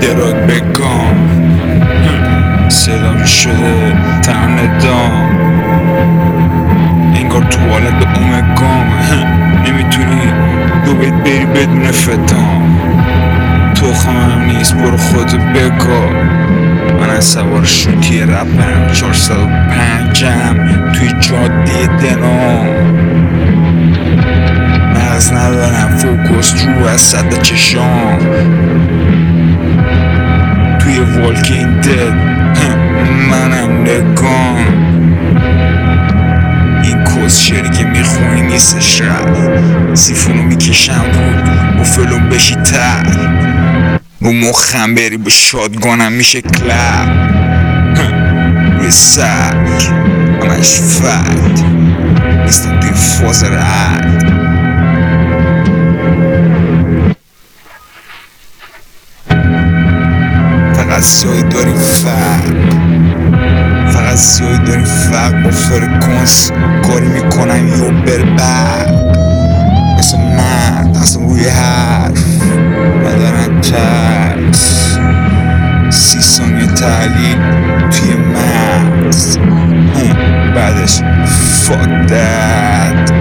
دراگ بگام صدام شده تن دام. انگار تو حالت به اومگام نمی‌تونی دو بیت بری بدون فتام. تو خواهم نیست برو خودتو بگاه من از سوار شوتی رپم 405م توی جاده دنام. مغز ندارم فوکس رو از صد چشام. والکین دد منم نگام این کس شعری که می‌خونی نیستش رفت سیفونو می‌کشم بود و فلوم بشی تر. رو مخم بری به شادگانم میشه کلب. روی سرک همش فکت نیستم توی رد Soy dorifá Faga soy dorifá com frequência Corre-me com a minha berba Eu sou mad, eu sou mulher Madonna Charles Si son itali Fie mas mm, Brothers, fuck that.